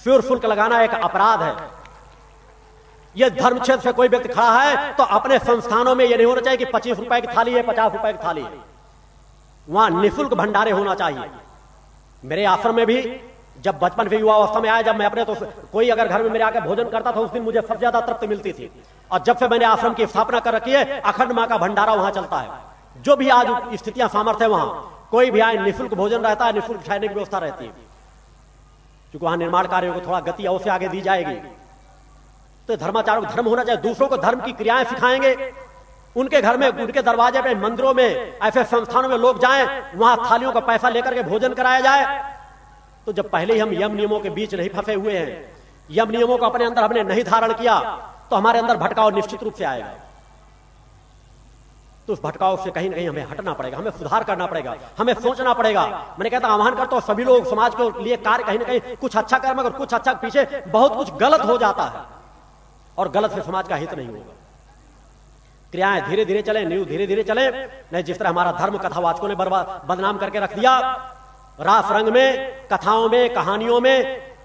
फ्यूर शुल्क लगाना एक अपराध है। यह धर्म क्षेत्र से कोई व्यक्ति खड़ा है तो अपने संस्थानों में यह नहीं होना चाहिए कि पच्चीस रुपए की थाली है, पचास रुपए की थाली है। वहाँ निःशुल्क भंडारे होना चाहिए। मेरे आश्रम में भी जब बचपन से युवा अवस्था में आया, जब मैं अपने तो कोई अगर घर में मेरे आके भोजन करता था, उस दिन मुझे सबसे ज़्यादा तृप्ति मिलती थी। और जब से मैंने आश्रम की स्थापना कर रखी है, अखंड माँ का भंडारा वहाँ चलता है। जो भी आज स्थितियाँ सामर्थ्य है वहाँ, कोई भी आए, निःशुल्क भोजन रहता है, निःशुल्क ठहरने की व्यवस्था रहती है। क्योंकि वहाँ निर्माण कार्यों को थोड़ा गति अवश्य आगे दी जाएगी। तो धर्माचारों धर्म होना चाहिए। दूसरों को धर्म की क्रियाएँ सिखाएँगे। उनके घर में, उनके दरवाजे पे, मंदिरों में, ऐसे संस्थानों में लोग जाएँ, वहाँ थालियों का पैसा लेकर के भोजन कराया जाए। तो जब पहले ही हम यम नियमों के बीच नहीं फंसे हुए हैं, यम नियमों को अपने अंदर हमने नहीं धारण किया तो हमारे अंदर भटकाव निश्चित रूप से आएगा। तो उस भटकाव से कहीं ना कहीं हमें हटना पड़ेगा, हमें सुधार करना पड़ेगा, हमें सोचना पड़ेगा। मैंने कहता आह्वान करता हूँ सभी लोग समाज के लिए कार्य कहीं ना कहीं कुछ अच्छा कर मगर कुछ अच्छा पीछे बहुत कुछ गलत हो जाता है और गलत से समाज का हित नहीं होगा। क्रियाएँ धीरे धीरे चले न्यूज़ धीरे धीरे चले, नहीं, जिस तरह हमारा धर्म कथावाचकों ने बर्बाद बदनाम करके रख दिया, रास रंग में, कथाओं में, कहानियों में,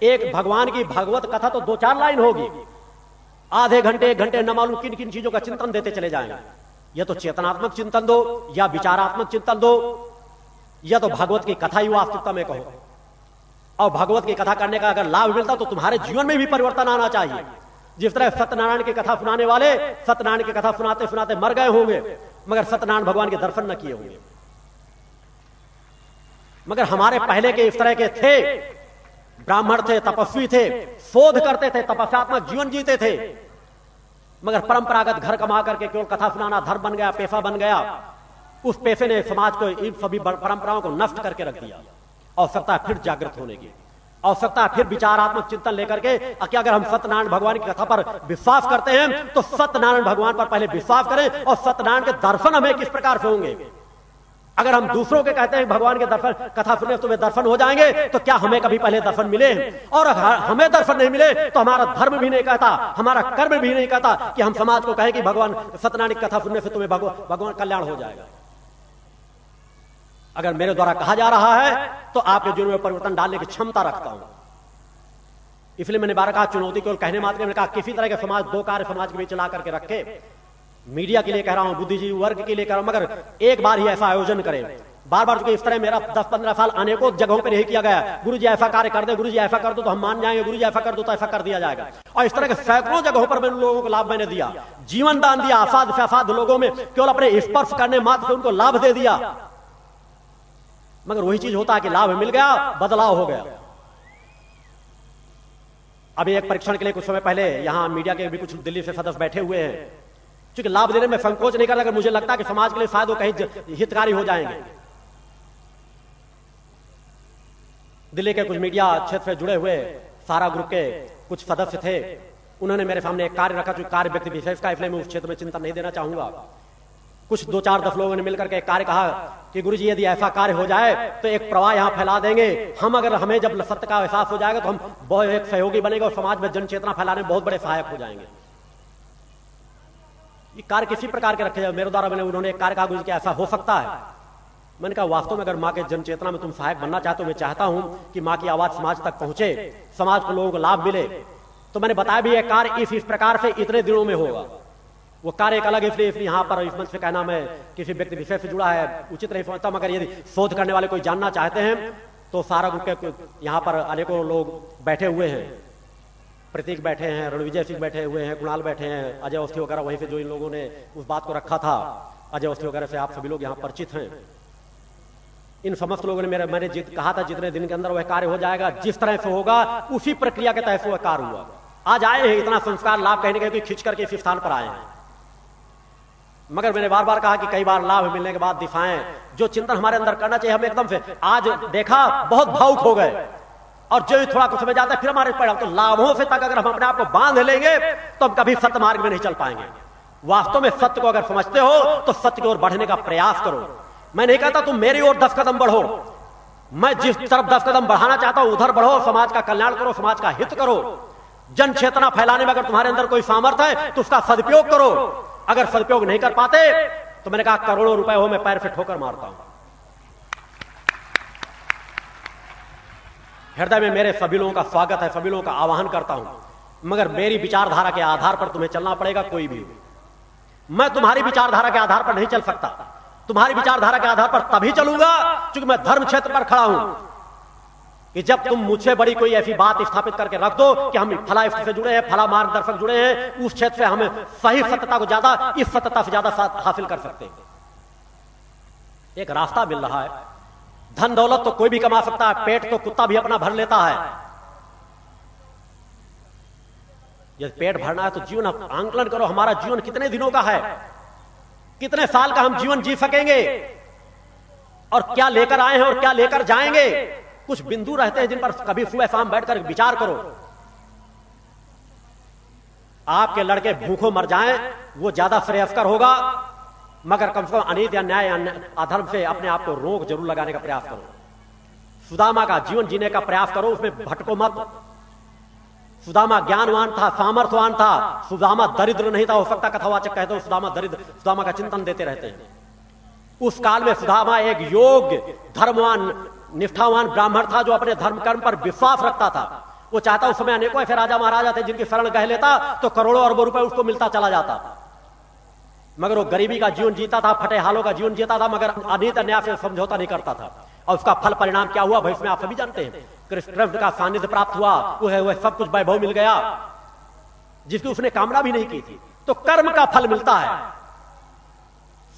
एक भगवान की भगवत कथा तो दो चार लाइन होगी। आधे घंटे घंटे न मालूम किन किन चीज़ों का चिंतन देते चले जाएँगे। या तो चेतनात्मक चिंतन दो, या विचारात्मक चिंतन दो, या तो भगवत की कथा ही वास्तविकता में कहो। और भगवत की कथा करने का अगर लाभ मिलता तो तुम्हारे जीवन में भी परिवर्तन आना चाहिए। जिस तरह सत्यनारायण की कथा सुनाने वाले, सत्यनारायण की कथा सुनाते सुनाते मर गए होंगे, मगर सत्यनारायण भगवान के दर्शन न किए होंगे। मगर हमारे पहले के इस तरह के थे, ब्राह्मण थे, तपस्वी थे, शोध करते थे, तपस्यात्मक जीवन जीते थे मगर परंपरागत घर कमा करके केवल कथा सुनाना, धर्म बन गया पैसा बन गया। उस पैसे ने समाज को इन सभी परंपराओं को नष्ट करके रख दिया। आवश्यकता फिर जागृत होने की। आवश्यकता फिर विचारात्मक चिंतन लेकर के कि अगर हम सत्यनारायण भगवान की कथा पर विश्वास करते हैं तो सत्यनारायण भगवान पर पहले विश्वास करें और सत्यनारायण के दर्शन हमें किस प्रकार से होंगे? अगर हम दूसरों के कहते हैं, भगवान के दर्शन, कथा सुने तो वे दर्शन हो जाएँगे तो क्या हमें कभी पहले दर्शन मिले? और हमें दर्शन नहीं मिले तो हमारा धर्म भी नहीं कहता, हमारा कर्म भी नहीं कहता कि हम समाज को कहें कि भगवान सत्यनारायण कथा सुनने से तुम्हें भगवान कल्याण हो जाएगा। अगर मेरे द्वारा कहा जा रहा है तो आपके जीवन में परिवर्तन डालने की क्षमता रखता हूँ। इसलिए मैंने बार कहा, चुनौती केवल कहने मात्र किसी तरह के समाज, दो कार्य समाज के बीच ला करके रखे। मीडिया के लिए कह रहा हूँ, बुद्धिजीवी वर्ग के लिए कह रहा हूँ, मगर एक बार ही ऐसा आयोजन करें। बार बार इस तरह मेरा दस पंद्रह साल अनेकों जगहों पर यही किया गया गुरु जी ऐसा कार्य कर दे गुरु जी ऐसा कर दो तो हम मान जाएँगे गुरु जी ऐसा कर दो तो ऐसा कर दिया जाएगा। और इस तरह के सैकड़ों जगहों पर मैंने लोगों को लाभ मैंने दिया। जीवन दान दिया आसाद से असाध लोगों में केवल अपने स्पर्श करने मात्र से उनको लाभ दे दिया। मगर वही चीज़ होता है कि लाभ मिल गया, बदलाव हो गया। अभी एक परीक्षण के लिए कुछ समय पहले यहाँ मीडिया के भी कुछ दिल्ली से सदस्य बैठे हुए हैं। क्योंकि लाभ देने में संकोच नहीं करता अगर मुझे लगता है कि समाज के लिए शायद वो कहीं हितकारी हो जाएँगे। दिल्ली के कुछ मीडिया क्षेत्र से जुड़े हुए सारा ग्रुप के कुछ सदस्य थे। उन्होंने मेरे सामने एक कार्य रखा कार्य व्यक्ति विशेष का, इसलिए मैं उस क्षेत्र में चिंता नहीं देना चाहूँगा। कुछ दो चार दस लोगों ने मिलकर के एक कार्य कहा कि गुरु जी यदि ऐसा कार्य हो जाए तो एक प्रवाह यहाँ फैला देंगे। हम अगर, हमें जब सत्य का एहसास हो जाएगा तो हम बहुत एक सहयोगी बनेगा और समाज में जन चेतना फैलाने में बहुत बड़े सहायक हो जाएँगे। ये कार्य किसी प्रकार के रखे जाए मेरे द्वारा मैंने उन्होंने एक कार्य कहा गुरु ऐसा हो सकता है। मैंने कहा, वास्तव में अगर माँ के जन चेतना में तुम सहायक बनना चाहते हो, मैं चाहता हूँ कि माँ की आवाज़ समाज तक पहुँचे, समाज को लोगों को लाभ मिले। तो मैंने बताया भी यह कार्य इस इस प्रकार से इतने दिनों में होगा। वो कार्य एक अलग इसलिए इसलिए यहाँ पर इस मंच से कहना मैं किसी व्यक्ति विषय से जुड़ा है, उचित नहीं समझता। मगर यदि शोध करने वाले कोई जानना चाहते हैं तो सारा ग्रुप के यहाँ पर अनेकों लोग बैठे हुए हैं। प्रतीक बैठे हैं, रणविजय सिंह बैठे हुए हैं, कुणाल बैठे हैं, अजय अवस्थी वगैरह, वहीं से जो इन लोगों ने उस बात को रखा था, अजय अवस्थी वगैरह से आप सभी लोग यहाँ परिचित हैं। इन समस्त लोगों ने मेरे, मैंने जित, कहा था जितने दिन के अंदर वह कार्य हो जाएगा, जिस तरह से होगा, उसी प्रक्रिया के तहत वह कार्य हुआ। आज आए हैं, इतना संस्कार, लाभ कहने के खींच करके इस स्थान पर आए हैं। मगर मैंने बार बार कहा कि कई बार लाभ मिलने के बाद दिखाएँ, जो चिंतन हमारे अंदर करना चाहिए, हम एकदम से, आज देखा, बहुत भावुक हो गए। और जो थोड़ा कुछ जाता है, फिर हमारे पड़ा तो लाभों से तक अगर हम अपने आप को बाँध लेंगे तो हम कभी सत्य मार्ग में नहीं चल पाएँगे। वास्तव में सत्य को अगर समझते हो तो सत्य की ओर बढ़ने का प्रयास करो। मैं नहीं कहता तुम मेरी ओर दस कदम बढ़ो। मैं जिस तरफ़ दस कदम बढ़ाना चाहता हूँ, उधर बढ़ो, समाज का कल्याण करो, समाज का हित करो। जन चेतना फैलाने में अगर तुम्हारे अंदर कोई सामर्थ्य है तो उसका सदुपयोग करो। अगर सदुपयोग नहीं कर पाते तो मैंने कहा करोड़ों रुपए हो, मैं पैर से ठोकर मारता हूँ। हृदय में मेरे सभी लोगों का स्वागत है, सभी लोगों का आवाहन करता हूँ। मगर मेरी विचारधारा के आधार पर तुम्हें चलना पड़ेगा, कोई भी मैं तुम्हारी विचारधारा के आधार पर नहीं चल सकता। तुम्हारी विचारधारा के आधार पर तभी चलूँगा क्योंकि मैं धर्म क्षेत्र पर खड़ा हूँ। कि जब तुम मुझसे बड़ी कोई ऐसी बात स्थापित करके रख दो कि हम फला से जुड़े हैं, फला मार्गदर्शक जुड़े हैं, उस क्षेत्र से हमें सही सत्यता को ज़्यादा, इस सत्यता से ज़्यादा हासिल कर सकते हैं। एक रास्ता मिल रहा है। धन दौलत तो कोई भी कमा सकता है, पेट तो कुत्ता भी अपना भर लेता है। यदि पेट भरना है तो जीवन, आंकलन करो, हमारा जीवन कितने दिनों का है? कितने साल का हम जीवन जी सकेंगे? और क्या लेकर आए हैं और क्या लेकर जाएँगे? कुछ बिंदु रहते हैं जिन पर कभी सुबह शाम बैठकर विचार करो। आपके लड़के भूखों मर जाएँ, वो ज़्यादा श्रेयस्कर होगा। मगर कम से कम अनित या न्याय अधर्म से अपने आप को रोक ज़रूर लगाने का प्रयास करो। सुदामा का जीवन जीने का प्रयास करो, उसमें भटको मत। सुदामा ज्ञानवान था, सामर्थ्यवान था। सुदामा दरिद्र नहीं था, हो सकता कथावाचक कहते हो सुदामा दरिद्र, सुदामा का चिंतन देते रहते हैं। उस काल में सुदामा एक योग्य, धर्मवान, निष्ठावान ब्राह्मण था जो अपने धर्म कर्म पर विश्वास रखता था। वो चाहता उस समय अनेकों ऐसे राजा महाराजा थे जिनकी शरण कह लेता तो करोड़ों अरबों रुपए उसको मिलता चला जाता। मगर वो गरीबी का जीवन जीता था फटे हालों का जीवन जीता था, मगर अनित अन्याय से समझौता नहीं करता था। और उसका फल परिणाम क्या हुआ भाई इसमें आप सभी जानते हैं। कृष्ण का सानिध्य प्राप्त हुआ, वह वह सब कुछ वैभव मिल गया, जिसकी उसने कामना भी नहीं की थी। तो कर्म का फल मिलता है।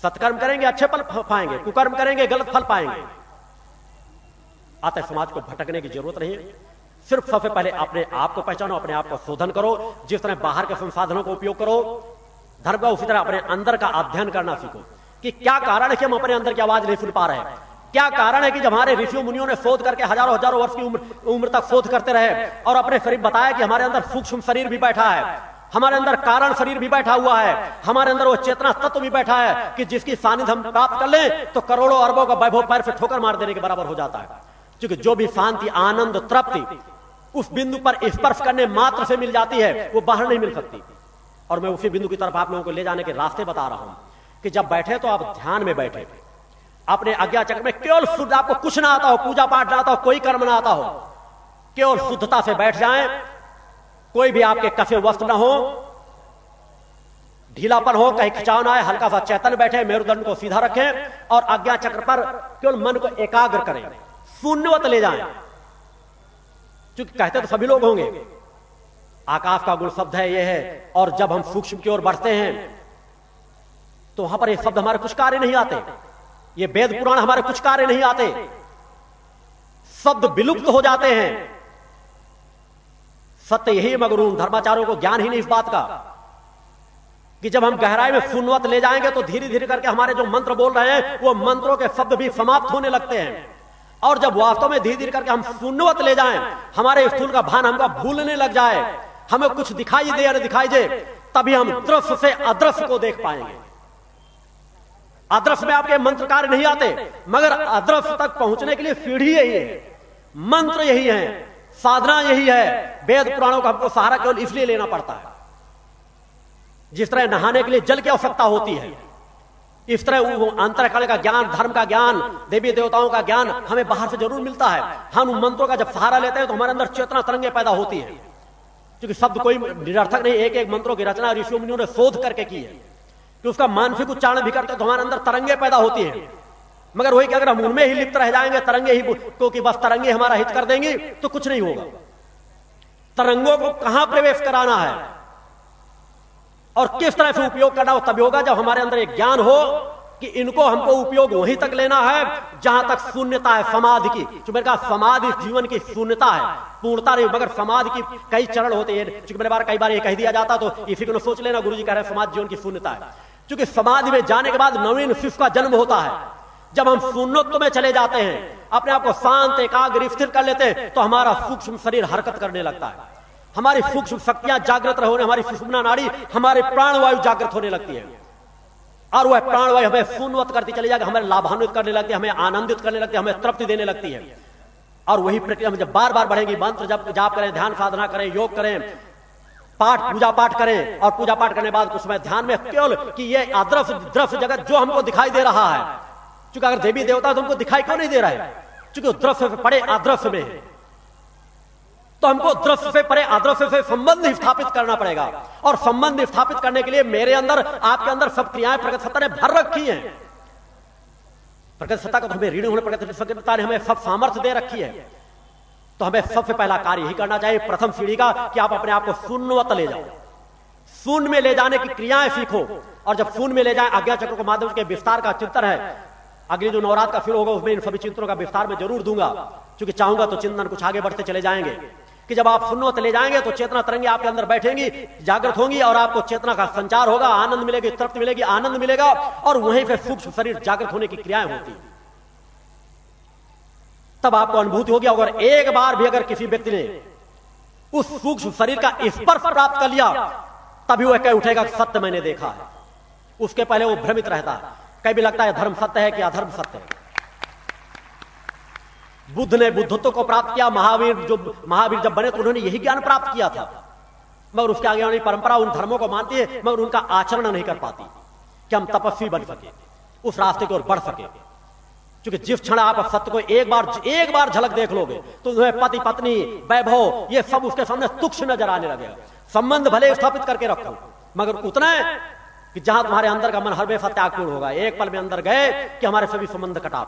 सत्कर्म करेंगे, अच्छे फल पाएँगे, कुकर्म करेंगे, गलत फल पाएँगे। आते समाज को भटकने की ज़रूरत नहीं सिर्फ़ सबसे पहले अपने आप को पहचानो, अपने आप को शोधन करो। जिस तरह बाहर के संसाधनों का उपयोग करो धर्म का उसी तरह अपने अंदर का अध्ययन करना सीखो कि क्या कारण है कि हम अपने अंदर की आवाज़ नहीं सुन पा रहे क्या कारण है कि जब हमारे ऋषियों मुनियों ने शोध करके हज़ारों हज़ारों वर्ष की उम्र उम्र तक शोध करते रहे और अपने शरीर बताया कि हमारे अंदर सूक्ष्म शरीर भी बैठा है, हमारे अंदर कारण शरीर भी बैठा हुआ है, हमारे अंदर वो चेतना तत्व भी बैठा है कि जिसकी सानिध्य हम प्राप्त कर लें तो करोड़ों अरबों का वैभव पैर से ठोकर मार देने के बराबर हो जाता है। क्योंकि जो भी शांति, आनंद, तृप्ति उस बिंदु पर स्पर्श करने मात्र से मिल जाती है, वो बाहर नहीं मिल सकती। और मैं उसी बिंदु की तरफ़ आप लोगों को ले जाने के रास्ते बता रहा हूँ कि जब बैठे तो आप ध्यान में बैठे। अपने अज्ञा चक्र में केवल शुद्ध आपको कुछ ना आता हो, पूजा पाठ ना आता हो, कोई कर्म ना आता हो। केवल शुद्धता से बैठ जाए। कोई भी आपके कफे वस्त्र ना हो। ढीलापन हो, कहीं खिंचाव ना है हल्का सा चैतन्य बैठे, मेरुदंड को सीधा रखें और अज्ञा चक्र पर केवल मन को एकाग्र करें। शून्यवत ले जाएँ। क्योंकि कहते तो सभी लोग होंगे। आकाश का गुण शब्द है यह है, और जब हम सूक्ष्म की ओर बढ़ते हैं तो वहाँ पर ये शब्द हमारे कुछ कार्य नहीं आते। ये वेद पुराण हमारे कुछ कार्य नहीं आते। शब्द विलुप्त हो जाते हैं। सत्य यही मगर उन धर्माचार्यों को ज्ञान ही नहीं इस बात का, कि जब हम गहराई में सुनवत ले जाएँगे तो धीरे धीरे करके हमारे जो मंत्र बोल रहे हैं, वो मंत्रों के शब्द भी समाप्त होने लगते हैं। और जब वास्तव में धीरे धीरे करके हम सुनवत ले जाएँ, हमारे स्थूल का भान हमका भूलने लग जाए हमें कुछ दिखाई दे या दिखाई दे, तभी हम दृश्य से अदृश्य को देख पाएँगे। अदृश्य में आपके मंत्र कार्य नहीं आते, मगर अदृश्य तक पहुँचने के लिए सीढ़ी यही है, मंत्र यही है, साधना यही है, वेद पुराणों का हमको सहारा केवल इसलिए लेना पड़ता है। जिस तरह नहाने के लिए जल की आवश्यकता होती है, इस तरह वो अंतरकण का ज्ञान, धर्म का ज्ञान, देवी देवताओं का ज्ञान हमें बाहर से ज़रूर मिलता है। हम उन मंत्रों का जब सहारा लेते हैं तो हमारे अंदर चेतना तरंगे पैदा होती है। क्योंकि शब्द कोई निरर्थक नहीं एक एक मंत्रों की रचना ऋषि मुनियों ने शोध करके की है कि उसका मानसिक उच्चारण भी करते तो हमारे अंदर तरंगे पैदा होती है। मगर वही कि अगर हम उनमें ही लिप्त रह जाएँगे, तरंगे ही क्योंकि बस तरंगे हमारा हित कर देंगे तो कुछ नहीं होगा। तरंगों को कहाँ प्रवेश कराना है? और किस तरह से उपयोग करना हो तभी होगा जब हमारे अंदर एक ज्ञान हो कि इनको हमको उपयोग वहीं तक लेना है, जहाँ तक शून्यता है समाधि की। जो मेरे कहा समाधि जीवन की शून्यता है, पूर्णता नहीं, मगर समाधि की कई चरण होते हैं। क्योंकि मेरे बार कई बार ये कह दिया जाता तो इसी को सोच लेना गुरु जी कह रहे समाज जीवन की शून्यता है। क्योंकि समाधि में जाने के बाद नवीन शिष्य का जन्म होता है। जब हम शून्यत्व में चले जाते हैं, अपने आप को शांत, एकाग्र, स्थिर कर लेते हैं तो हमारा सूक्ष्म शरीर हरकत करने लगता है। हमारी सूक्ष्म शक्तियाँ जागृत होने, हमारी सुषमना नाड़ी, हमारे प्राणवायु जागृत होने लगती है। और वह प्राणवायु हमें शून्यवत करती चली जाएगी, हमें लाभान्वित करने लगती है, हमें आनंदित करने लगती है, हमें तृप्ति देने लगती है। और वही प्रक्रिया में जब बार बार बढ़ेंगी, मंत्र जब जाप करें, ध्यान साधना करें, योग करें, पाठ पूजा पाठ करें, और पूजा पाठ करने बाद समय ध्यान में केवल कि ये अद्रफ द्रफ जगत जो हमको दिखाई दे रहा है क्योंकि अगर देवी देवता तो हमको दिखाई क्यों नहीं दे रहा? है क्योंकि द्रफ पड़े अद्रफ में। है तो हमको दृश्य से परे अदृश्य से संबंध स्थापित करना पड़ेगा। और संबंध स्थापित करने के लिए मेरे अंदर, आपके अंदर सब क्रियाएँ प्रगत सत्ता ने भर रखी हैं। प्रगत सत्ता को तो हमें ऋण होने प्रगत सत्ता ने हमें सब सामर्थ्य दे रखी है। तो हमें सबसे पहला कार्य यही करना चाहिए, प्रथम सीढ़ी का, कि आप अपने आप को शून्यवत ले जाओ। शून्य में ले जाने की क्रियाएँ सीखो। और जब शून्य में ले जाए, आज्ञा चक्र के माध्यम के विस्तार का चिंतन है। अगले जो नवरात्र का फिर होगा, उसमें इन सभी चिंतनों का विस्तार में ज़रूर दूँगा। क्योंकि चाहूँगा तो चिंतन कुछ आगे बढ़ते चले जाएँगे। कि जब आप शून्यवत ले जाएँगे तो चेतना तरंगे आपके अंदर बैठेंगी, जागृत होंगी और आपको चेतना का संचार होगा, आनंद मिलेगी, तृप्त मिलेगी, आनंद मिलेगा और वहीं पे सूक्ष्म शरीर जागृत होने की क्रियाएँ होती तब आपको अनुभूति होगी, अगर एक बार भी अगर किसी व्यक्ति ने उस सूक्ष्म शरीर का स्पर्श प्राप्त कर लिया, तभी वह कह उठेगा, सत्य मैंने देखा है। उसके पहले वो भ्रमित रहता है। कहीं भी लगता है धर्म सत्य है कि अधर्म सत्य है। बुद्ध ने बुद्धत्व को प्राप्त किया, महावीर जो महावीर जब बने तो उन्होंने यही ज्ञान प्राप्त किया था। मगर उसके आगे वाली परंपरा उन धर्मों को मानती है, मगर उनका आचरण नहीं कर पाती कि हम तपस्वी बन सके, उस रास्ते की ओर बढ़ सके। क्योंकि जिस क्षण आप सत्य को एक बार एक बार झलक देख लोगे तो तुम्हें पति, पत्नी, वैभव, ये सब उसके सामने तुक्ष नज़र आने लगेगा। संबंध भले स्थापित करके रखो, मगर उतना कि जहाँ तुम्हारे अंदर का मन हर बेफा त्यागपूर्ण होगा। एक पल में अंदर गए कि हमारे सभी संबंध कटा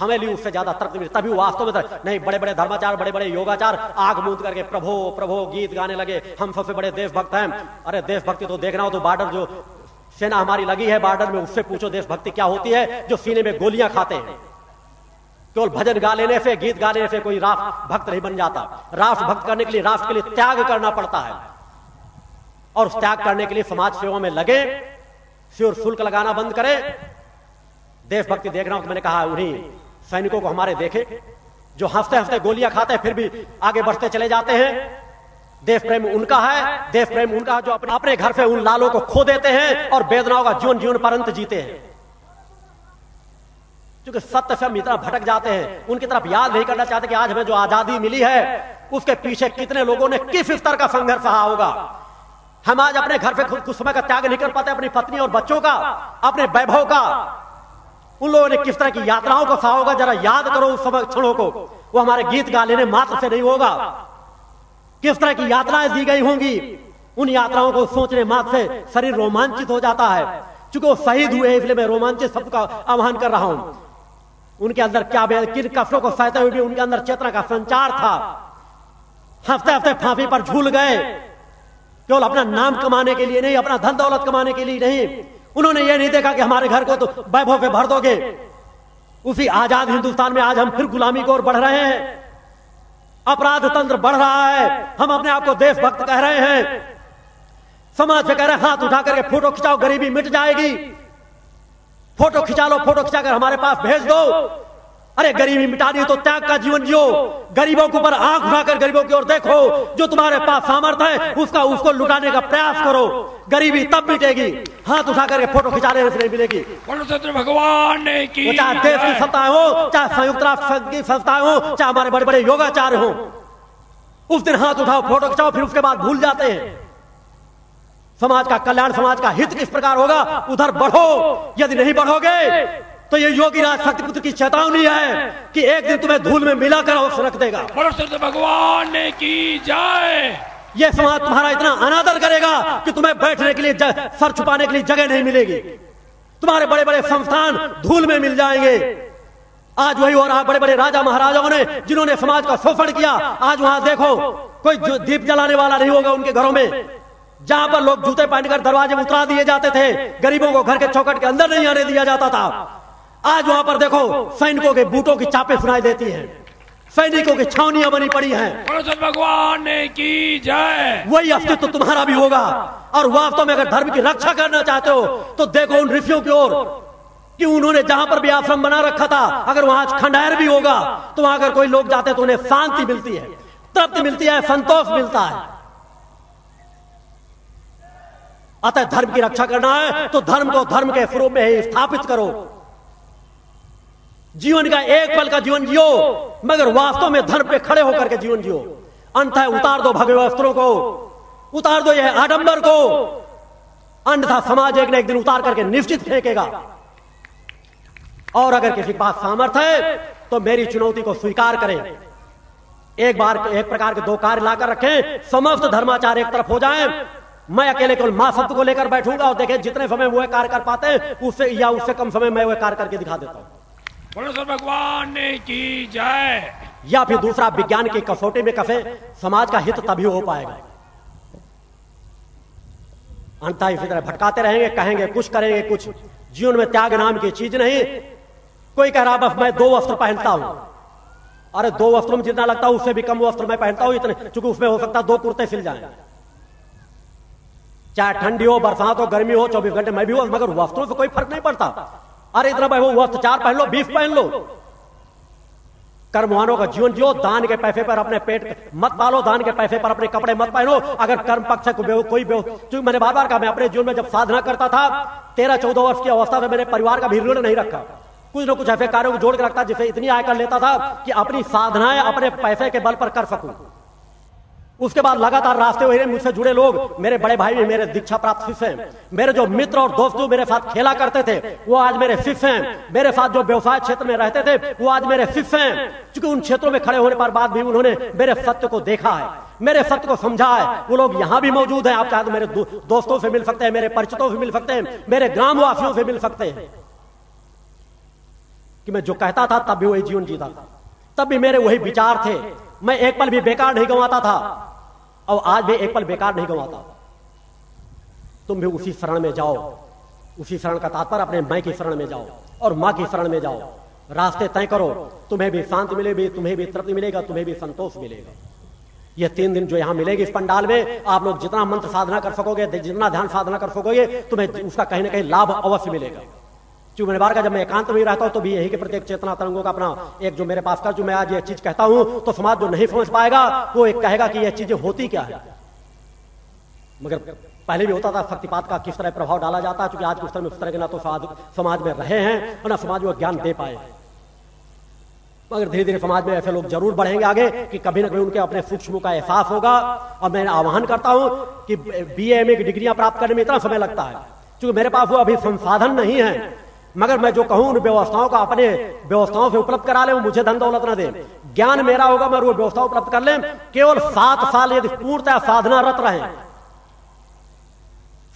हमें लिए उससे ज़्यादा तर्क मिले तभी वास्तव में नहीं बड़े बड़े धर्माचार बड़े बड़े योगाचार आग मूंद करके प्रभो प्रभो गीत गाने लगे। हम सबसे बड़े देशभक्त हैं। अरे, देशभक्ति तो देखना हो तो बॉर्डर जो सेना हमारी लगी है बॉर्डर में, उससे पूछो देशभक्ति क्या होती है, जो सीने में गोलियाँ खाते हैं। केवल भजन गा लेने से, गीत गा लेने से कोई राष्ट्र भक्त नहीं बन जाता। राष्ट्र भक्त करने के लिए, राष्ट्र के लिए त्याग करना पड़ता है। और उस त्याग करने के लिए समाज सेवा में लगे, सिर शुल्क लगाना बंद करे। देशभक्ति देख रहा हूँ तो मैंने कहा, उन्हीं सैनिकों को हमारे देखे, जो हँसते हँसते गोलियाँ खाते हैं, फिर भी आगे बढ़ते चले जाते हैं। देश प्रेम उनका है देश प्रेम उनका है, जो अपने अपने घर से उन लालों को खो देते हैं और वेदनाओं का जीवन जीवन परंत जीते हैं। क्योंकि सत्य से हम इतना भटक जाते हैं, उनकी तरफ़ याद नहीं करना चाहते कि आज हमें जो आज़ादी मिली है, उसके पीछे कितने लोगों ने किस स्तर का संघर्ष रहा होगा। हम आज अपने घर पे कुछ समय का त्याग नहीं कर पाते, अपनी पत्नी और बच्चों का, अपने वैभव का उन लोगों ने किस तरह की यात्राओं को सहा होगा, जरा याद करो उस समय क्षणों को। वो हमारे गीत गा लेने मात्र से नहीं होगा। किस तरह की यात्राएँ दी गई होंगी, उन यात्राओं को सोचने मात्र से शरीर रोमांचित हो जाता है। चूँकि वो शहीद हुए इसलिए मैं रोमांचित शब्द का आह्वान कर रहा हूँ। उनके अंदर क्या किन कष्टों को सहते हुए भी उनके अंदर चेतना का संचार था। हफ़्ते हफ़्ते फांसी पर झूल गए। केवल अपना नाम कमाने के लिए नहीं, अपना धन दौलत कमाने के लिए नहीं। उन्होंने ये नहीं देखा कि हमारे घर को तो वैभव पे भर दोगे। उसी आज़ाद हिंदुस्तान में आज हम फिर गुलामी को ओर बढ़ रहे हैं। अपराध तंत्र बढ़ रहा है। हम अपने आप को देशभक्त कह रहे हैं। समाज से कह रहे हाथ उठा करके फ़ोटो खिंचाओ, गरीबी मिट जाएगी। फ़ोटो खिंचा लो, फ़ोटो खिंचाकर हमारे पास भेज दो। अरे गरीबी मिटा दी तो त्याग का जीवन जियो। गरीबों के ऊपर आँख उठाकर गरीबों की ओर देखो। जो तुम्हारे पास सामर्थ्य है उसका उसको लुटाने का प्रयास करो। गरीबी तब मिटेगी। हाथ उठा करके फ़ोटो खिंचा रहे मिलेगी। भगवान ने की चाहे देश की सत्ताएँ हो चाहे संयुक्त राष्ट्र की संस्थाएँ हो चाहे हमारे बड़े बड़े योगाचार्य हो। उस दिन हाथ उठाओ फ़ोटो खिंचाओ फिर उसके बाद भूल जाते हैं। समाज का कल्याण समाज का हित किस प्रकार होगा? उधर बढ़ो। यदि नहीं बढ़ोगे तो ये योगी राज शक्तिपुत्र की चेतावनी है कि एक दिन तुम्हें धूल में मिलाकर अवश्य रख देगा। भगवान ने की जाए ये समाज तुम्हारा इतना अनादर करेगा कि तुम्हें बैठने के लिए सर छुपाने के लिए जगह नहीं मिलेगी। तुम्हारे बड़े बड़े संस्थान धूल में मिल जाएँगे। आज वही और बड़े बड़े राजा महाराजाओं ने जिन्होंने समाज का शोषण किया आज वहाँ देखो कोई दीप जलाने वाला नहीं होगा उनके घरों में। जहाँ पर लोग जूते पहनकर दरवाजे उतरा दिए जाते थे गरीबों को घर के चौकट के अंदर नहीं आने दिया जाता था। आज वहाँ पर देखो सैनिकों के बूटों की चापे सुनाई देती हैं। सैनिकों की छावनियाँ बनी पड़ी हैं। भगवान ने की जाए वही अस्तित्व तो तुम्हारा भी होगा। और वास्तव में अगर धर्म की रक्षा करना चाहते हो तो देखो उन ऋषियों की ओर कि उन्होंने जहाँ पर भी आश्रम बना रखा था अगर वहाँ खंडहर भी होगा तो वहाँ अगर कोई लोग जाते तो उन्हें शांति मिलती है तृप्ति मिलती है संतोष मिलता है। अतः धर्म की रक्षा करना है तो धर्म को धर्म के स्वरूप में ही स्थापित करो। जीवन का एक पल का जीवन जियो, मगर वास्तव में धर्म पे खड़े होकर के जीवन जियो। अंत है उतार दो भव्य वस्त्रों को, उतार दो यह आडंबर को। अन्यथा समाज एक न एक दिन उतार करके निश्चित फेंकेगा। और अगर किसी पास सामर्थ्य है तो मेरी चुनौती को स्वीकार करें। एक बार एक प्रकार के दो कार्य लाकर रखें, समस्त धर्माचार एक तरफ़ हो जाएँ। मैं अकेले केवल माँ शब्द को लेकर बैठूँगा और देखें जितने समय वो कार्य कर पाते हैं, उससे या उससे कम समय मैं वो कार्य करके दिखा देता हूँ। बोलो भगवान ने की जय। या फिर दूसरा विज्ञान की कसौटी में कफे, समाज का हित तभी हो पाएगा। अंत इसी तरह भटकाते रहेंगे, कहेंगे, कुछ करेंगे, कुछ। जीवन में त्याग नाम की चीज़ नहीं। कोई कह रहा, बस मैं दो वस्त्र पहनता हूँ। अरे दो वस्त्रों में जितना लगता है, उससे भी कम वस्त्र मैं पहनता हूँ, इतने। क्योंकि उसमें हो सकता है दो कुर्ते सिल जाए। चाहे ठंडी हो, बरसात हो, गर्मी हो, चौबीस घंटे मैं भी हो, मगर वस्त्रों से कोई फ़र्क नहीं पड़ता। अरे इतना भाई वो चार पहन लो, बीस पहन लो। कर्मवानों का जीवन जियो, दान के पैसे पर अपने पेट मत पालो, दान के पैसे पर अपने कपड़े मत पहनो। अगर कर्म पक्ष को बेहो, कोई बेहो। क्योंकि मैंने बार बार कहा, मैं अपने जीवन में जब साधना करता था, तेरह, चौदह वर्ष की अवस्था में मेरे परिवार का भी ऋण नहीं रखा। कुछ न कुछ ऐसे कार्यों को जोड़ के रखता, जिसे इतनी आय कर लेता था कि अपनी साधनाएँ अपने पैसे के बल पर कर सकूँ। उसके बाद लगातार रास्ते हुए, मुझसे जुड़े लोग, मेरे बड़े भाई मेरे दीक्षा प्राप्त शिष्य हैं। मेरे जो मित्र और दोस्त मेरे साथ खेला करते थे, वो आज मेरे शिष्य हैं। मेरे साथ जो व्यवसाय क्षेत्र में रहते थे, वो आज मेरे शिष्य हैं। क्योंकि उन क्षेत्रों में खड़े होने पर बाद भी उन्होंने मेरे सत्य को देखा है, मेरे सत्य को समझा है। वो लोग यहाँ भी मौजूद है, आप चाहे तो मेरे दोस्तों से मिल सकते हैं, मेरे परिचितों से मिल सकते हैं, मेरे ग्रामवासियों से मिल सकते हैं। कि मैं जो कहता था, तब भी वही जीवन जीता था। तब भी मेरे वही विचार थे। मैं एक पल भी बेकार नहीं गंवाता था। और आज भी एक पल बेकार नहीं गंवाता। तुम भी उसी शरण में जाओ। उसी शरण का तात्पर्य अपने मैं की शरण में जाओ और माँ की शरण में जाओ। रास्ते तय करो। तुम्हें भी शांति मिलेगी, तुम्हें भी तृप्ति मिलेगा, तुम्हें भी संतोष मिलेगा। ये तीन दिन जो यहाँ मिलेगी इस पंडाल में, आप लोग जितना मंत्र साधना कर सकोगे, जितना ध्यान साधना कर सकोगे, तुम्हें उसका कहीं ना कहीं लाभ अवश्य मिलेगा। क्योंकि मैंने बार का जब मैं एकांत में रहता हूँ तो भी यही के प्रत्येक चेतना तरंगों का अपना एक जो मेरे पास का जो मैं आज ये चीज़ कहता हूँ तो समाज जो नहीं समझ पाएगा, वो एक कहेगा कि ये चीज़ें होती क्या है। मगर पहले भी होता था, शक्तिपात का किस तरह प्रभाव डाला जाता है क्योंकि आज किस तरह उस तरह के ना तो समाज में रहे हैं, और ना समाज में ज्ञान दे पाए। मगर धीरे धीरे समाज में ऐसे लोग ज़रूर बढ़ेंगे आगे, कि कभी ना कभी उनके अपने सूक्ष्म का एहसास होगा, और मैं आह्वान करता हूँ कि बी एम की डिग्रियाँ प्राप्त करने में इतना समय लगता है। क्योंकि मेरे पास वो अभी संसाधन नहीं है मगर मैं जो कहूँ, उन व्यवस्थाओं का अपने व्यवस्थाओं से उपलब्ध करा ले मुझे धन दौलत ना दे। ज्ञान मेरा होगा मैं वो व्यवस्था उपलब्ध कर ले। केवल सात साल यदि पूर्णतः साधना रत रहे।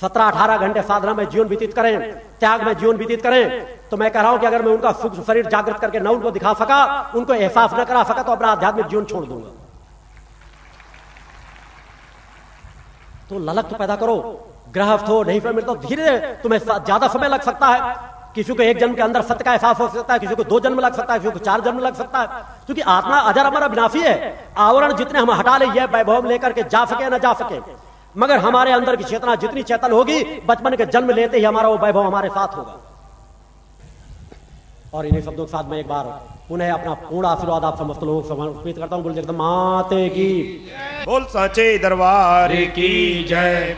सत्रह अठारह घंटे साधना में जीवन व्यतीत करें, त्याग में जीवन व्यतीत करें। तो मैं कह रहा हूँ कि अगर मैं उनका सुख शरीर जागृत करके न उनको दिखा सका, उनको एहसास न करा सका तो अपना आध्यात्मिक जीवन छोड़ दूँगा। तो ललक तो पैदा करो। ग्रहस्थ हो, नहीं मिलता तो धीरे तुम्हें ज़्यादा समय लग सकता है। किसी को एक जन्म के अंदर सत्य का एहसास हो सकता है किसी को दो जन्म लग सकता है किसी को चार जन्म लग सकता है। क्योंकि आत्मा अजर हमारा विनाशी है। आवरण जितने हम हटा ले यह वैभव लेकर के जा सके ना जा सके। मगर हमारे अंदर की चेतना जितनी चेतन होगी बचपन के जन्म लेते ही हमारा वो वैभव हमारे साथ होगा। और इन्हीं शब्दों के साथ मैं एक बार पुनः अपना पूर्ण आशीर्वाद आप समस्त लोगों को समर्पित करता हूँ। बोल माते की। बोल साचे दरबार की जय।